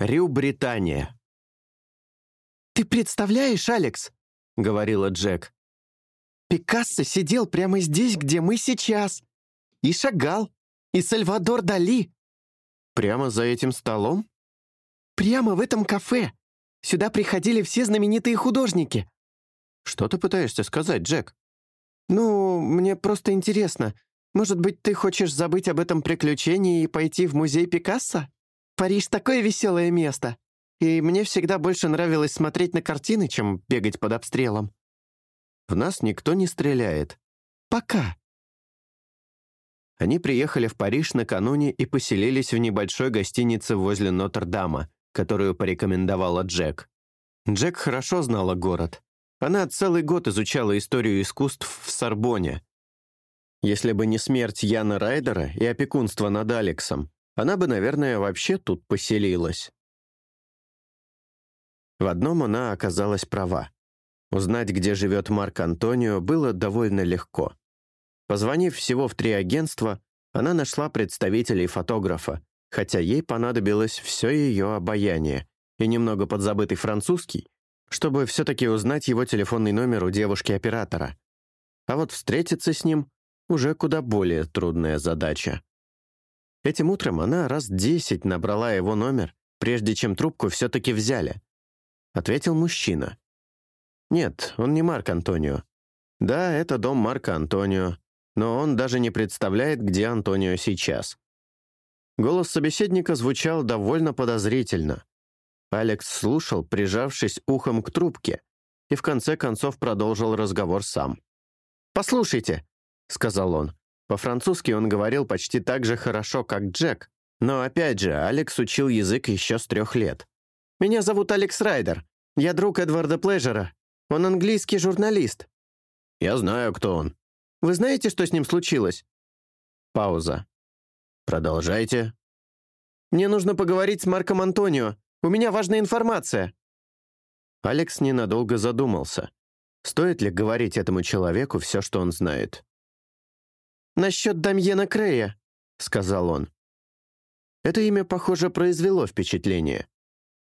Рю, Британия. «Ты представляешь, Алекс?» — говорила Джек. «Пикассо сидел прямо здесь, где мы сейчас. И шагал. И Сальвадор Дали». «Прямо за этим столом?» «Прямо в этом кафе. Сюда приходили все знаменитые художники». «Что ты пытаешься сказать, Джек?» «Ну, мне просто интересно. Может быть, ты хочешь забыть об этом приключении и пойти в музей Пикассо? Париж — такое веселое место. И мне всегда больше нравилось смотреть на картины, чем бегать под обстрелом». «В нас никто не стреляет». «Пока». Они приехали в Париж накануне и поселились в небольшой гостинице возле Нотр-Дама, которую порекомендовала Джек. Джек хорошо знала город. Она целый год изучала историю искусств в Сорбоне. Если бы не смерть Яна Райдера и опекунство над Алексом, она бы, наверное, вообще тут поселилась. В одном она оказалась права. Узнать, где живет Марк Антонио, было довольно легко. Позвонив всего в три агентства, она нашла представителей фотографа, хотя ей понадобилось все ее обаяние и немного подзабытый французский, чтобы все-таки узнать его телефонный номер у девушки-оператора. А вот встретиться с ним уже куда более трудная задача. Этим утром она раз десять набрала его номер, прежде чем трубку все-таки взяли. Ответил мужчина. Нет, он не Марк Антонио. Да, это дом Марка Антонио, но он даже не представляет, где Антонио сейчас. Голос собеседника звучал довольно подозрительно. Алекс слушал, прижавшись ухом к трубке, и в конце концов продолжил разговор сам. «Послушайте», — сказал он. По-французски он говорил почти так же хорошо, как Джек, но опять же, Алекс учил язык еще с трех лет. «Меня зовут Алекс Райдер. Я друг Эдварда Плежера. Он английский журналист». «Я знаю, кто он». «Вы знаете, что с ним случилось?» Пауза. «Продолжайте». «Мне нужно поговорить с Марком Антонио. У меня важная информация». Алекс ненадолго задумался. Стоит ли говорить этому человеку все, что он знает? «Насчет Дамьена Крея», — сказал он. Это имя, похоже, произвело впечатление.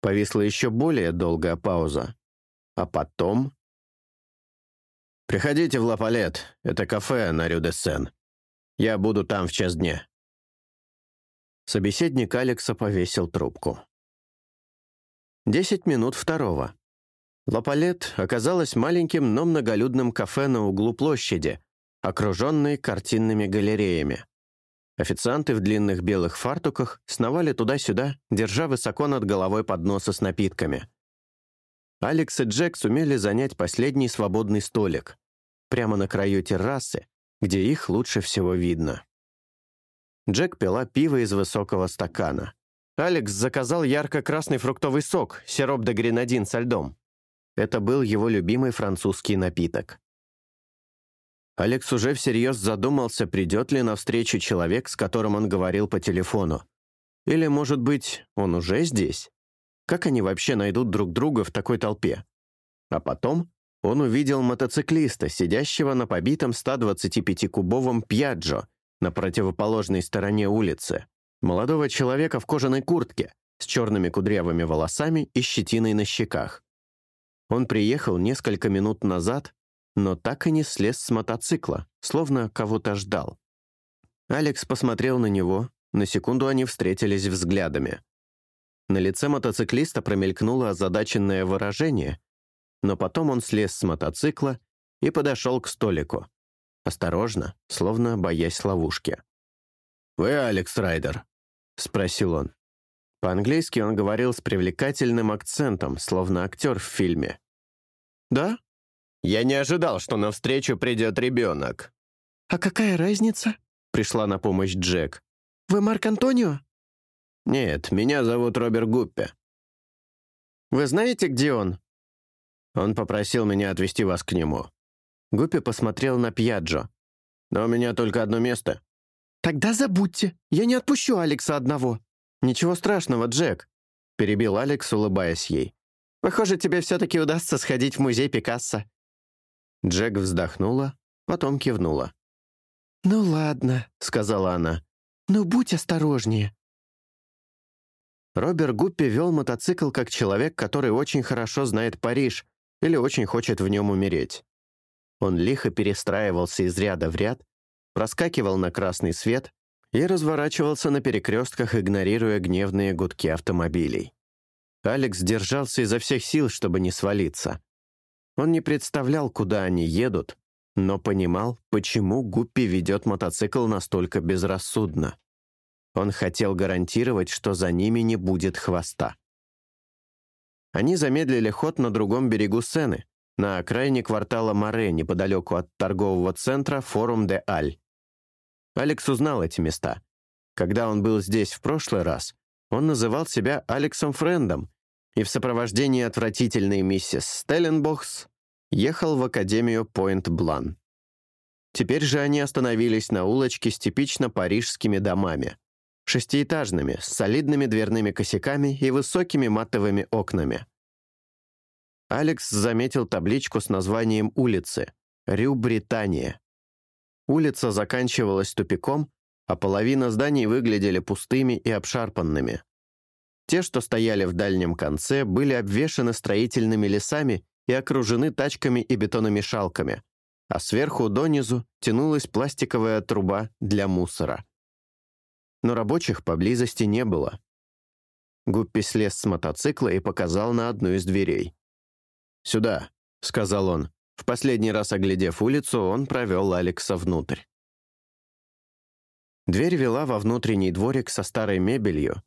Повисла еще более долгая пауза. А потом... «Приходите в Лапалет. Это кафе на Рю-де-Сен. Я буду там в час дня». Собеседник Алекса повесил трубку. Десять минут второго. Лапалет оказалась маленьким, но многолюдным кафе на углу площади, окруженной картинными галереями. Официанты в длинных белых фартуках сновали туда-сюда, держа высоко над головой подносы с напитками. Алекс и Джек сумели занять последний свободный столик, прямо на краю террасы, где их лучше всего видно. Джек пила пиво из высокого стакана. Алекс заказал ярко-красный фруктовый сок, сироп де гренадин со льдом. Это был его любимый французский напиток. Алекс уже всерьез задумался, придет ли навстречу человек, с которым он говорил по телефону. Или, может быть, он уже здесь? Как они вообще найдут друг друга в такой толпе? А потом он увидел мотоциклиста, сидящего на побитом 125-кубовом «Пьяджо» на противоположной стороне улицы молодого человека в кожаной куртке с черными кудрявыми волосами и щетиной на щеках. Он приехал несколько минут назад, но так и не слез с мотоцикла, словно кого-то ждал. Алекс посмотрел на него, на секунду они встретились взглядами. На лице мотоциклиста промелькнуло озадаченное выражение, но потом он слез с мотоцикла и подошел к столику. Осторожно, словно боясь ловушки. «Вы Алекс Райдер?» — спросил он. По-английски он говорил с привлекательным акцентом, словно актер в фильме. «Да?» «Я не ожидал, что навстречу придет ребенок». «А какая разница?» — пришла на помощь Джек. «Вы Марк Антонио?» «Нет, меня зовут Роберт Гуппе». «Вы знаете, где он?» Он попросил меня отвезти вас к нему. Гуппи посмотрел на Пьяджо. «Но у меня только одно место. «Тогда забудьте. Я не отпущу Алекса одного». «Ничего страшного, Джек», — перебил Алекс, улыбаясь ей. «Похоже, тебе все-таки удастся сходить в музей Пикассо». Джек вздохнула, потом кивнула. «Ну ладно», — сказала она. «Ну будь осторожнее». Робер Гуппи вел мотоцикл как человек, который очень хорошо знает Париж или очень хочет в нем умереть. Он лихо перестраивался из ряда в ряд, проскакивал на красный свет и разворачивался на перекрестках, игнорируя гневные гудки автомобилей. Алекс держался изо всех сил, чтобы не свалиться. Он не представлял, куда они едут, но понимал, почему Гуппи ведет мотоцикл настолько безрассудно. Он хотел гарантировать, что за ними не будет хвоста. Они замедлили ход на другом берегу Сены, на окраине квартала Море, неподалеку от торгового центра Форум де Аль. Алекс узнал эти места. Когда он был здесь в прошлый раз, он называл себя Алексом Френдом и в сопровождении отвратительной миссис Стелленбохс ехал в Академию Пойнт-Блан. Теперь же они остановились на улочке с типично парижскими домами, шестиэтажными, с солидными дверными косяками и высокими матовыми окнами. Алекс заметил табличку с названием улицы «Рю Британия». Улица заканчивалась тупиком, а половина зданий выглядели пустыми и обшарпанными. Те, что стояли в дальнем конце, были обвешаны строительными лесами и окружены тачками и бетономешалками, а сверху донизу тянулась пластиковая труба для мусора. Но рабочих поблизости не было. Гуппи слез с мотоцикла и показал на одну из дверей. «Сюда», — сказал он. В последний раз оглядев улицу, он провел Алекса внутрь. Дверь вела во внутренний дворик со старой мебелью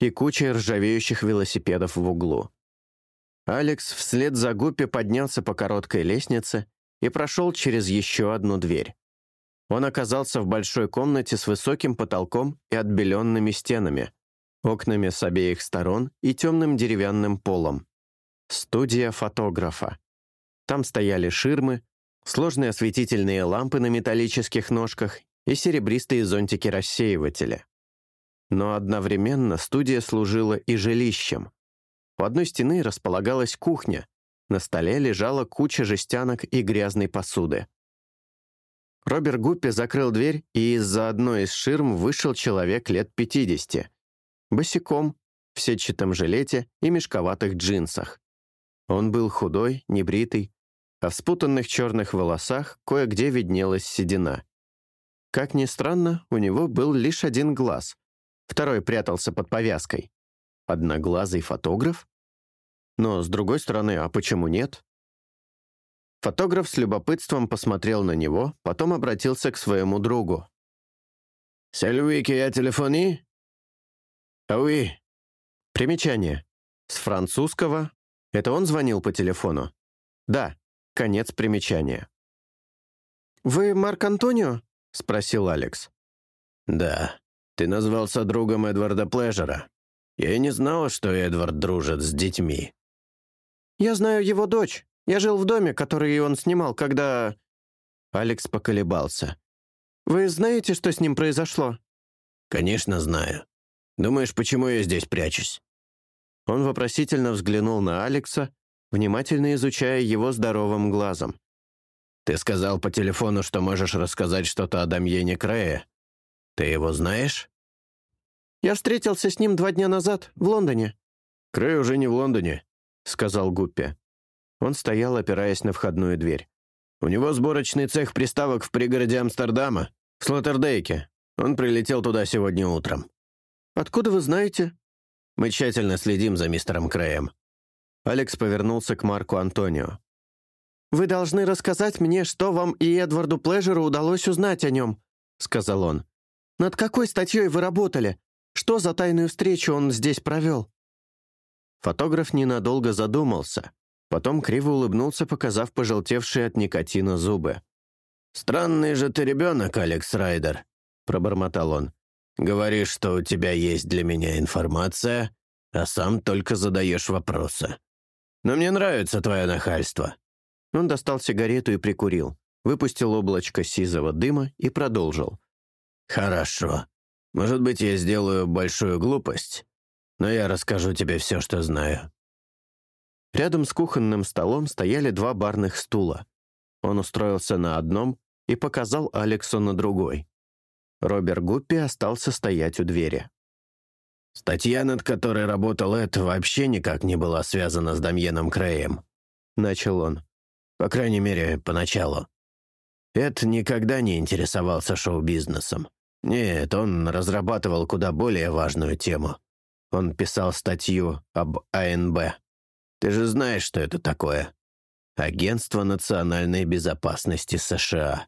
и кучей ржавеющих велосипедов в углу. Алекс вслед за Гуппи поднялся по короткой лестнице и прошел через еще одну дверь. Он оказался в большой комнате с высоким потолком и отбеленными стенами, окнами с обеих сторон и темным деревянным полом. Студия фотографа. Там стояли ширмы, сложные осветительные лампы на металлических ножках и серебристые зонтики-рассеиватели. Но одновременно студия служила и жилищем. У одной стены располагалась кухня, на столе лежала куча жестянок и грязной посуды. Роберт Гуппи закрыл дверь, и из-за одной из ширм вышел человек лет 50, босиком, в сетчатом жилете и мешковатых джинсах. Он был худой, небритый, а в спутанных черных волосах кое-где виднелась седина. Как ни странно, у него был лишь один глаз, второй прятался под повязкой. Одноглазый фотограф? Но, с другой стороны, а почему нет? Фотограф с любопытством посмотрел на него, потом обратился к своему другу. «Сальви, я телефони?» «Ауи». Примечание. С французского. Это он звонил по телефону? Да. Конец примечания. «Вы Марк Антонио?» — спросил Алекс. «Да. Ты назвался другом Эдварда Плежера. Я и не знала, что Эдвард дружит с детьми». «Я знаю его дочь. Я жил в доме, который он снимал, когда...» Алекс поколебался. «Вы знаете, что с ним произошло?» «Конечно знаю. Думаешь, почему я здесь прячусь?» Он вопросительно взглянул на Алекса, внимательно изучая его здоровым глазом. «Ты сказал по телефону, что можешь рассказать что-то о Дамьене Крее. Ты его знаешь?» «Я встретился с ним два дня назад, в Лондоне». «Крей уже не в Лондоне», — сказал Гуппи. Он стоял, опираясь на входную дверь. «У него сборочный цех приставок в пригороде Амстердама, в Слоттердейке. Он прилетел туда сегодня утром». «Откуда вы знаете?» «Мы тщательно следим за мистером Крэем. Алекс повернулся к Марку Антонио. «Вы должны рассказать мне, что вам и Эдварду Плежеру удалось узнать о нем», — сказал он. «Над какой статьей вы работали? Что за тайную встречу он здесь провел?» Фотограф ненадолго задумался, потом криво улыбнулся, показав пожелтевшие от никотина зубы. «Странный же ты ребенок, Алекс Райдер», — пробормотал он. «Говоришь, что у тебя есть для меня информация, а сам только задаешь вопросы. Но мне нравится твое нахальство». Он достал сигарету и прикурил, выпустил облачко сизого дыма и продолжил. «Хорошо. Может быть, я сделаю большую глупость, но я расскажу тебе все, что знаю». Рядом с кухонным столом стояли два барных стула. Он устроился на одном и показал Алексу на другой. Роберт Гуппи остался стоять у двери. Статья, над которой работал Эд, вообще никак не была связана с Дамьеном Креем. Начал он. По крайней мере, поначалу. Эд никогда не интересовался шоу-бизнесом. Нет, он разрабатывал куда более важную тему. Он писал статью об АНБ. Ты же знаешь, что это такое? Агентство национальной безопасности США.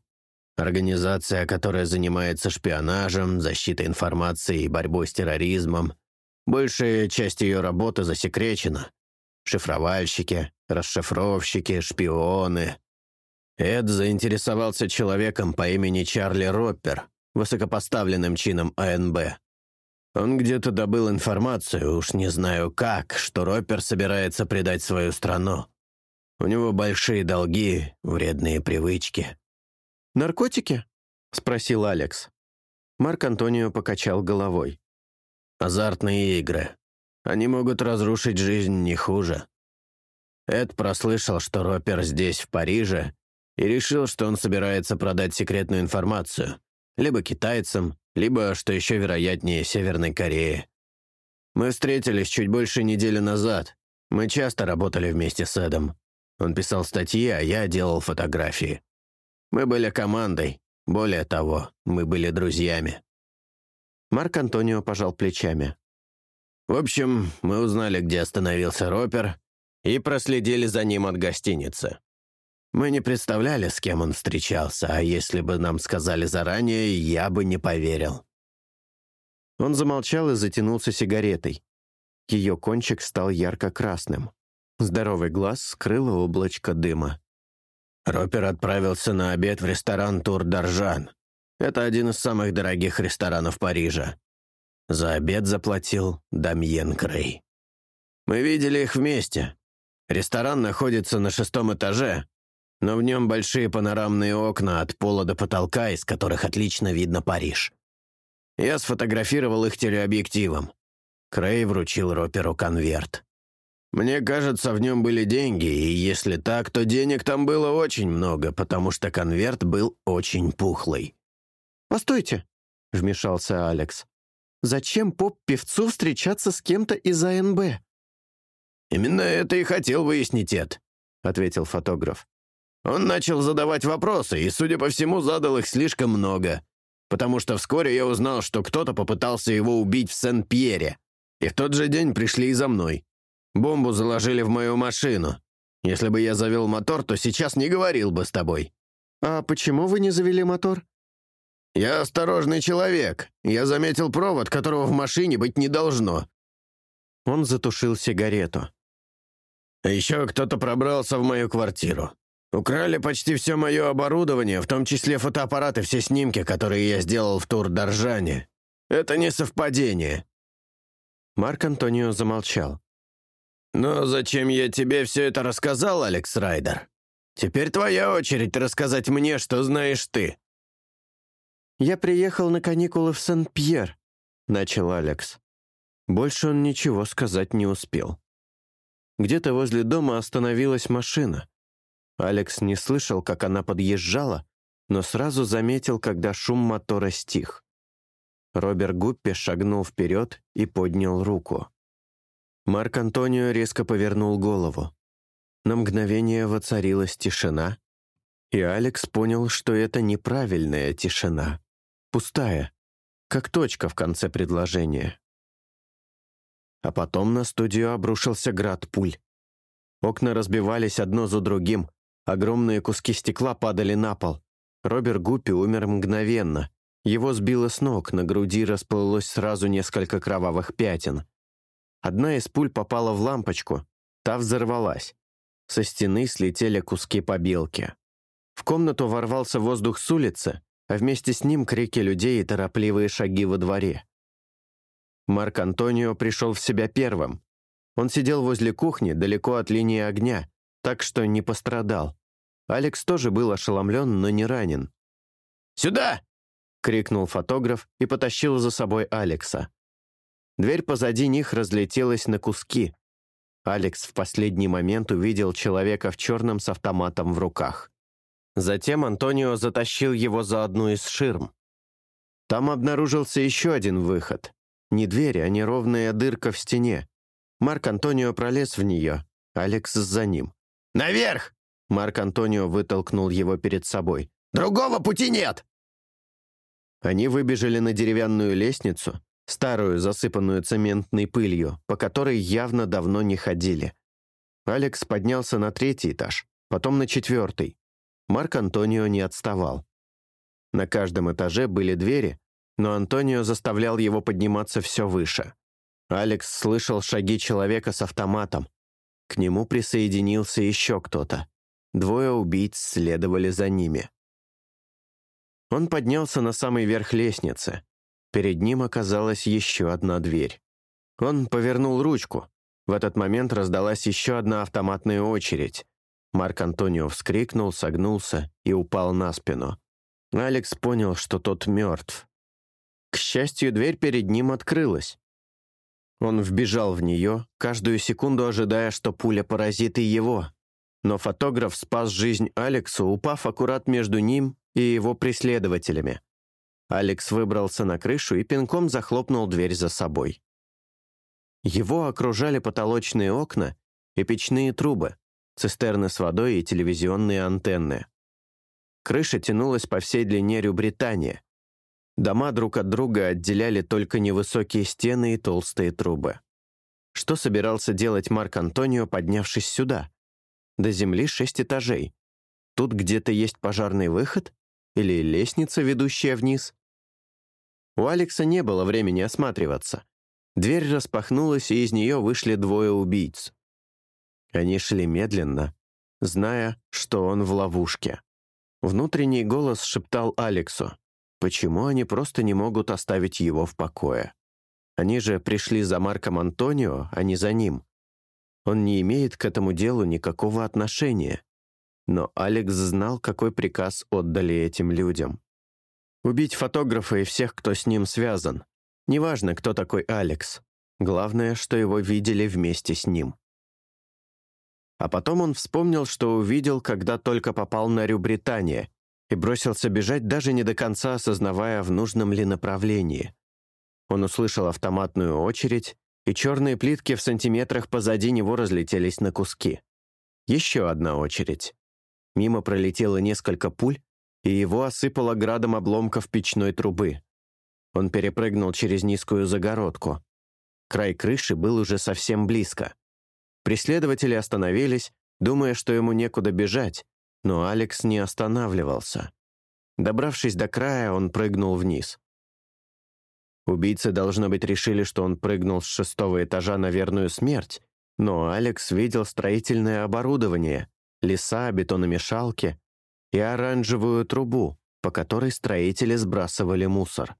Организация, которая занимается шпионажем, защитой информации и борьбой с терроризмом. Большая часть ее работы засекречена. Шифровальщики, расшифровщики, шпионы. Эд заинтересовался человеком по имени Чарли Роппер, высокопоставленным чином АНБ. Он где-то добыл информацию, уж не знаю как, что Роппер собирается предать свою страну. У него большие долги, вредные привычки. «Наркотики?» — спросил Алекс. Марк Антонио покачал головой. «Азартные игры. Они могут разрушить жизнь не хуже. Эд прослышал, что Ропер здесь, в Париже, и решил, что он собирается продать секретную информацию. Либо китайцам, либо, что еще вероятнее, Северной Корее. Мы встретились чуть больше недели назад. Мы часто работали вместе с Эдом. Он писал статьи, а я делал фотографии. Мы были командой. Более того, мы были друзьями». Марк Антонио пожал плечами. «В общем, мы узнали, где остановился Ропер, и проследили за ним от гостиницы. Мы не представляли, с кем он встречался, а если бы нам сказали заранее, я бы не поверил». Он замолчал и затянулся сигаретой. Ее кончик стал ярко-красным. Здоровый глаз скрыло облачко дыма. Ропер отправился на обед в ресторан «Тур Доржан». Это один из самых дорогих ресторанов Парижа. За обед заплатил Дамьен Крей. Мы видели их вместе. Ресторан находится на шестом этаже, но в нем большие панорамные окна от пола до потолка, из которых отлично видно Париж. Я сфотографировал их телеобъективом. Крей вручил Роперу конверт. Мне кажется, в нем были деньги, и если так, то денег там было очень много, потому что конверт был очень пухлый». «Постойте», — вмешался Алекс. «Зачем поп-певцу встречаться с кем-то из АНБ?» «Именно это и хотел выяснить Эд», — ответил фотограф. «Он начал задавать вопросы, и, судя по всему, задал их слишком много, потому что вскоре я узнал, что кто-то попытался его убить в Сен-Пьере, и в тот же день пришли и за мной. Бомбу заложили в мою машину. Если бы я завел мотор, то сейчас не говорил бы с тобой». «А почему вы не завели мотор?» «Я осторожный человек. Я заметил провод, которого в машине быть не должно». Он затушил сигарету. «Еще кто-то пробрался в мою квартиру. Украли почти все мое оборудование, в том числе фотоаппараты, все снимки, которые я сделал в тур Доржане. Это не совпадение». Марк Антонио замолчал. «Но зачем я тебе все это рассказал, Алекс Райдер? Теперь твоя очередь рассказать мне, что знаешь ты». «Я приехал на каникулы в Сен-Пьер», — начал Алекс. Больше он ничего сказать не успел. Где-то возле дома остановилась машина. Алекс не слышал, как она подъезжала, но сразу заметил, когда шум мотора стих. Роберт Гуппи шагнул вперед и поднял руку. Марк Антонио резко повернул голову. На мгновение воцарилась тишина, и Алекс понял, что это неправильная тишина. Пустая, как точка в конце предложения. А потом на студию обрушился град пуль. Окна разбивались одно за другим, огромные куски стекла падали на пол. Роберт Гуппи умер мгновенно. Его сбило с ног, на груди расплылось сразу несколько кровавых пятен. Одна из пуль попала в лампочку, та взорвалась. Со стены слетели куски побелки. В комнату ворвался воздух с улицы, а вместе с ним крики людей и торопливые шаги во дворе. Марк Антонио пришел в себя первым. Он сидел возле кухни, далеко от линии огня, так что не пострадал. Алекс тоже был ошеломлен, но не ранен. «Сюда!» — крикнул фотограф и потащил за собой Алекса. Дверь позади них разлетелась на куски. Алекс в последний момент увидел человека в черном с автоматом в руках. Затем Антонио затащил его за одну из ширм. Там обнаружился еще один выход. Не дверь, а неровная дырка в стене. Марк Антонио пролез в нее, Алекс за ним. «Наверх!» Марк Антонио вытолкнул его перед собой. «Другого пути нет!» Они выбежали на деревянную лестницу, старую, засыпанную цементной пылью, по которой явно давно не ходили. Алекс поднялся на третий этаж, потом на четвертый. Марк Антонио не отставал. На каждом этаже были двери, но Антонио заставлял его подниматься все выше. Алекс слышал шаги человека с автоматом. К нему присоединился еще кто-то. Двое убийц следовали за ними. Он поднялся на самый верх лестницы. Перед ним оказалась еще одна дверь. Он повернул ручку. В этот момент раздалась еще одна автоматная очередь. Марк Антонио вскрикнул, согнулся и упал на спину. Алекс понял, что тот мертв. К счастью, дверь перед ним открылась. Он вбежал в нее, каждую секунду ожидая, что пуля поразит и его. Но фотограф спас жизнь Алексу, упав аккурат между ним и его преследователями. Алекс выбрался на крышу и пинком захлопнул дверь за собой. Его окружали потолочные окна и печные трубы, цистерны с водой и телевизионные антенны. Крыша тянулась по всей длине Рю-Британия. Дома друг от друга отделяли только невысокие стены и толстые трубы. Что собирался делать Марк Антонио, поднявшись сюда? До земли шесть этажей. Тут где-то есть пожарный выход? Или лестница, ведущая вниз? У Алекса не было времени осматриваться. Дверь распахнулась, и из нее вышли двое убийц. Они шли медленно, зная, что он в ловушке. Внутренний голос шептал Алексу, почему они просто не могут оставить его в покое. Они же пришли за Марком Антонио, а не за ним. Он не имеет к этому делу никакого отношения. Но Алекс знал, какой приказ отдали этим людям. Убить фотографа и всех, кто с ним связан. Неважно, кто такой Алекс. Главное, что его видели вместе с ним. А потом он вспомнил, что увидел, когда только попал на Рю Британия, и бросился бежать, даже не до конца осознавая, в нужном ли направлении. Он услышал автоматную очередь, и черные плитки в сантиметрах позади него разлетелись на куски. Еще одна очередь. Мимо пролетело несколько пуль, и его осыпало градом обломков печной трубы. Он перепрыгнул через низкую загородку. Край крыши был уже совсем близко. Преследователи остановились, думая, что ему некуда бежать, но Алекс не останавливался. Добравшись до края, он прыгнул вниз. Убийцы, должно быть, решили, что он прыгнул с шестого этажа на верную смерть, но Алекс видел строительное оборудование, леса, бетономешалки и оранжевую трубу, по которой строители сбрасывали мусор.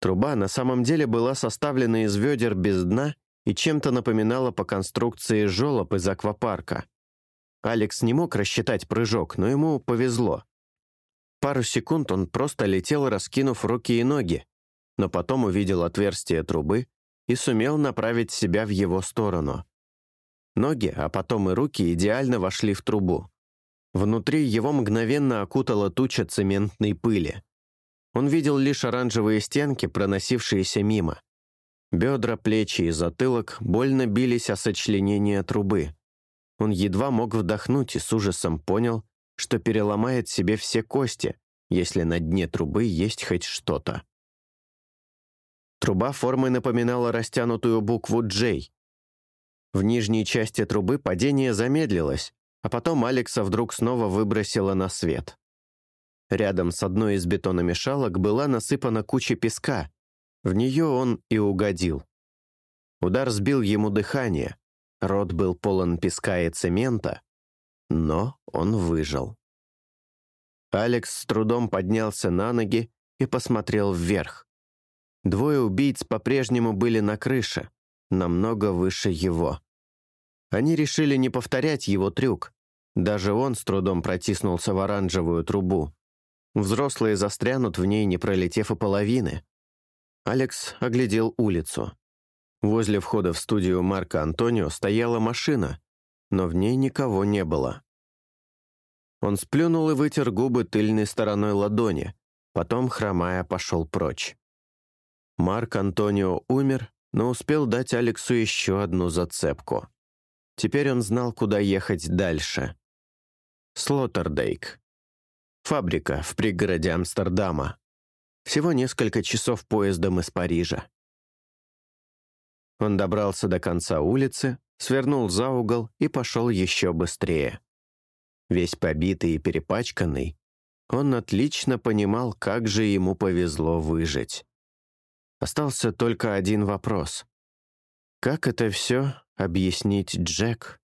Труба на самом деле была составлена из ведер без дна и чем-то напоминала по конструкции жолоб из аквапарка. Алекс не мог рассчитать прыжок, но ему повезло. Пару секунд он просто летел, раскинув руки и ноги, но потом увидел отверстие трубы и сумел направить себя в его сторону. Ноги, а потом и руки идеально вошли в трубу. Внутри его мгновенно окутала туча цементной пыли. Он видел лишь оранжевые стенки, проносившиеся мимо. Бедра, плечи и затылок больно бились о сочленение трубы. Он едва мог вдохнуть и с ужасом понял, что переломает себе все кости, если на дне трубы есть хоть что-то. Труба формой напоминала растянутую букву «J». В нижней части трубы падение замедлилось, а потом Алекса вдруг снова выбросило на свет. Рядом с одной из бетономешалок была насыпана куча песка. В нее он и угодил. Удар сбил ему дыхание. Рот был полон песка и цемента, но он выжил. Алекс с трудом поднялся на ноги и посмотрел вверх. Двое убийц по-прежнему были на крыше, намного выше его. Они решили не повторять его трюк. Даже он с трудом протиснулся в оранжевую трубу. Взрослые застрянут в ней, не пролетев и половины. Алекс оглядел улицу. Возле входа в студию Марка Антонио стояла машина, но в ней никого не было. Он сплюнул и вытер губы тыльной стороной ладони, потом, хромая, пошел прочь. Марк Антонио умер, но успел дать Алексу еще одну зацепку. Теперь он знал, куда ехать дальше. Слоттердейк. Фабрика в пригороде Амстердама. Всего несколько часов поездом из Парижа. Он добрался до конца улицы, свернул за угол и пошел еще быстрее. Весь побитый и перепачканный, он отлично понимал, как же ему повезло выжить. Остался только один вопрос. Как это все объяснить Джек?